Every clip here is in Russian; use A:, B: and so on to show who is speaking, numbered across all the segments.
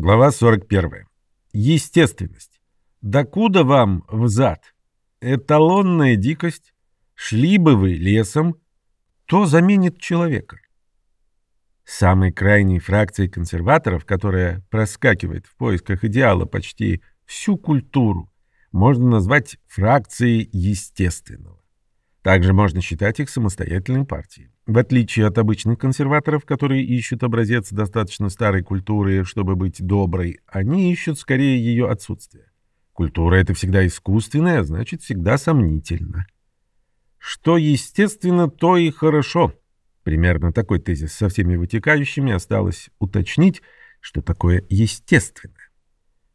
A: Глава 41. Естественность. Докуда вам взад? Эталонная дикость? Шли бы вы лесом? То заменит человека. Самой крайней фракцией консерваторов, которая проскакивает в поисках идеала почти всю культуру, можно назвать фракцией естественного. Также можно считать их самостоятельной партией. В отличие от обычных консерваторов, которые ищут образец достаточно старой культуры, чтобы быть доброй, они ищут скорее ее отсутствие. Культура — это всегда искусственная, а значит, всегда сомнительно. Что естественно, то и хорошо. Примерно такой тезис со всеми вытекающими осталось уточнить, что такое естественное.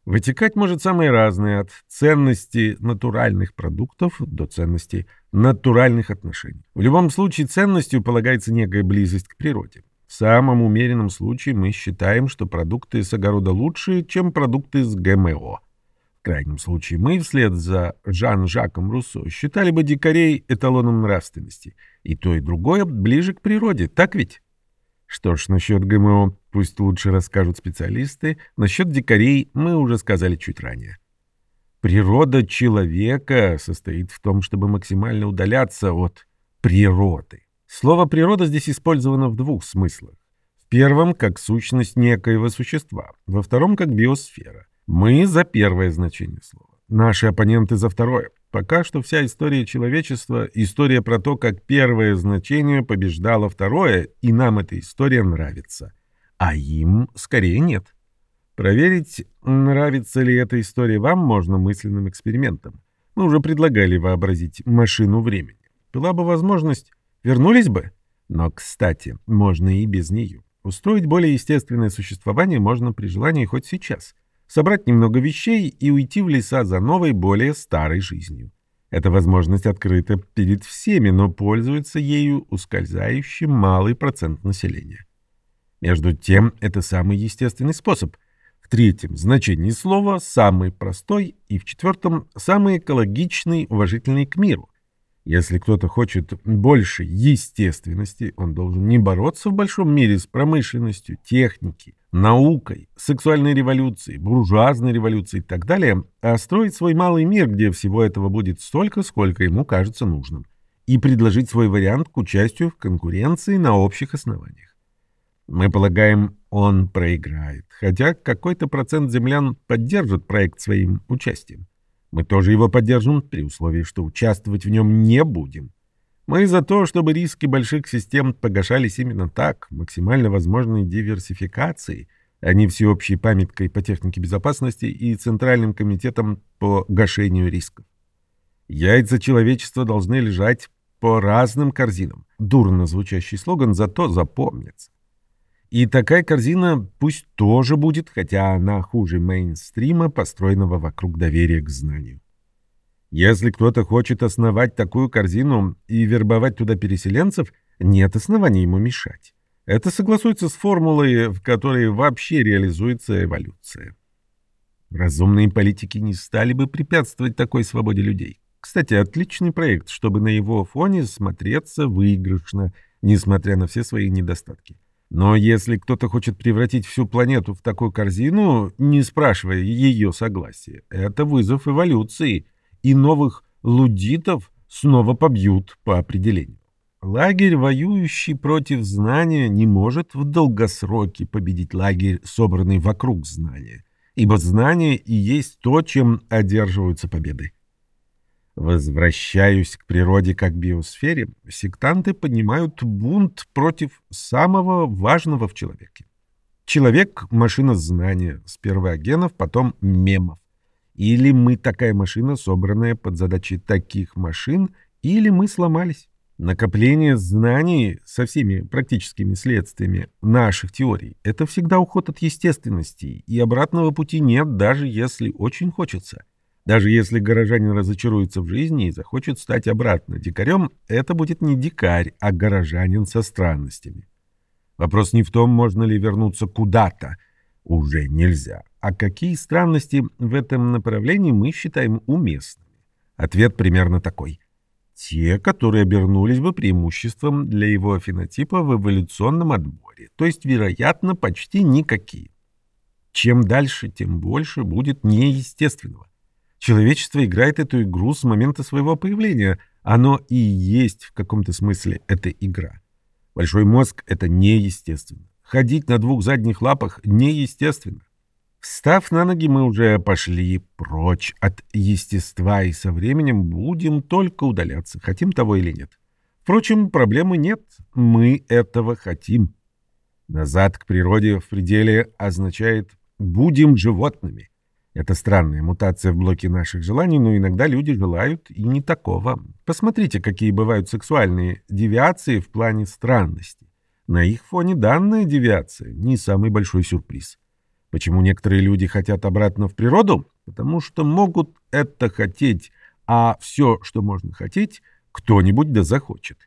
A: Вытекать может самое разное, от ценности натуральных продуктов до ценности натуральных отношений. В любом случае ценностью полагается некая близость к природе. В самом умеренном случае мы считаем, что продукты с огорода лучше, чем продукты с ГМО. В крайнем случае мы, вслед за Жан-Жаком Руссо, считали бы дикарей эталоном нравственности. И то, и другое ближе к природе, так ведь? Что ж, насчет ГМО пусть лучше расскажут специалисты. Насчет дикарей мы уже сказали чуть ранее. Природа человека состоит в том, чтобы максимально удаляться от природы. Слово «природа» здесь использовано в двух смыслах. В первом — как сущность некоего существа, во втором — как биосфера. Мы за первое значение слова. Наши оппоненты за второе. Пока что вся история человечества — история про то, как первое значение побеждало второе, и нам эта история нравится. А им скорее нет. Проверить, нравится ли эта история вам, можно мысленным экспериментом. Мы уже предлагали вообразить машину времени. Была бы возможность, вернулись бы. Но, кстати, можно и без нее. Устроить более естественное существование можно при желании хоть сейчас собрать немного вещей и уйти в леса за новой, более старой жизнью. Эта возможность открыта перед всеми, но пользуется ею ускользающий малый процент населения. Между тем, это самый естественный способ. В третьем значении слова самый простой и в четвертом самый экологичный, уважительный к миру. Если кто-то хочет больше естественности, он должен не бороться в большом мире с промышленностью, техникой, наукой, сексуальной революцией, буржуазной революцией и так далее, а строить свой малый мир, где всего этого будет столько, сколько ему кажется нужным, и предложить свой вариант к участию в конкуренции на общих основаниях. Мы полагаем, он проиграет, хотя какой-то процент землян поддержит проект своим участием. Мы тоже его поддержим при условии, что участвовать в нем не будем. Мы за то, чтобы риски больших систем погашались именно так, максимально возможной диверсификацией, а не всеобщей памяткой по технике безопасности и Центральным комитетом по гашению рисков. Яйца человечества должны лежать по разным корзинам. Дурно звучащий слоган, зато запомнится. И такая корзина пусть тоже будет, хотя она хуже мейнстрима, построенного вокруг доверия к знанию. Если кто-то хочет основать такую корзину и вербовать туда переселенцев, нет оснований ему мешать. Это согласуется с формулой, в которой вообще реализуется эволюция. Разумные политики не стали бы препятствовать такой свободе людей. Кстати, отличный проект, чтобы на его фоне смотреться выигрышно, несмотря на все свои недостатки. Но если кто-то хочет превратить всю планету в такую корзину, не спрашивая ее согласия, это вызов эволюции, и новых лудитов снова побьют по определению. Лагерь, воюющий против знания, не может в долгосроке победить лагерь, собранный вокруг знания, ибо знание и есть то, чем одерживаются победы. Возвращаюсь к природе как биосфере, сектанты поднимают бунт против самого важного в человеке. Человек — машина знания, с первоагенов, потом мемов. Или мы такая машина, собранная под задачи таких машин, или мы сломались. Накопление знаний со всеми практическими следствиями наших теорий — это всегда уход от естественности, и обратного пути нет, даже если очень хочется — даже если горожанин разочаруется в жизни и захочет стать обратно дикарем, это будет не дикарь, а горожанин со странностями. Вопрос не в том, можно ли вернуться куда-то. Уже нельзя. А какие странности в этом направлении мы считаем уместными? Ответ примерно такой. Те, которые обернулись бы преимуществом для его фенотипа в эволюционном отборе, то есть, вероятно, почти никакие. Чем дальше, тем больше будет неестественного. Человечество играет эту игру с момента своего появления. Оно и есть в каком-то смысле эта игра. Большой мозг — это неестественно. Ходить на двух задних лапах неестественно. Встав на ноги, мы уже пошли прочь от естества и со временем будем только удаляться, хотим того или нет. Впрочем, проблемы нет, мы этого хотим. Назад к природе в пределе означает «будем животными». Это странная мутация в блоке наших желаний, но иногда люди желают и не такого. Посмотрите, какие бывают сексуальные девиации в плане странности. На их фоне данная девиация не самый большой сюрприз. Почему некоторые люди хотят обратно в природу? Потому что могут это хотеть, а все, что можно хотеть, кто-нибудь да захочет.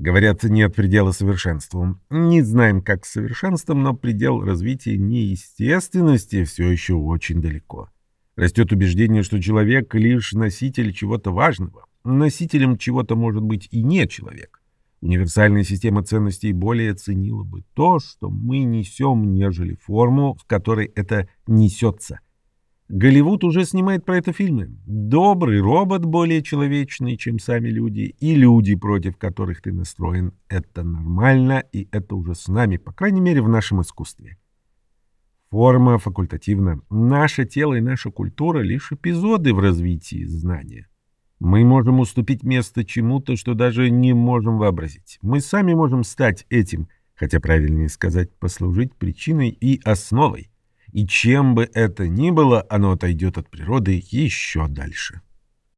A: Говорят, нет предела совершенству. Не знаем, как с совершенством, но предел развития неестественности все еще очень далеко. Растет убеждение, что человек — лишь носитель чего-то важного. Носителем чего-то может быть и не человек. Универсальная система ценностей более ценила бы то, что мы несем, нежели форму, в которой это несется — Голливуд уже снимает про это фильмы. Добрый робот более человечный, чем сами люди, и люди, против которых ты настроен. Это нормально, и это уже с нами, по крайней мере, в нашем искусстве. Форма факультативна. Наше тело и наша культура — лишь эпизоды в развитии знания. Мы можем уступить место чему-то, что даже не можем вообразить. Мы сами можем стать этим, хотя правильнее сказать, послужить причиной и основой и чем бы это ни было, оно отойдет от природы еще дальше.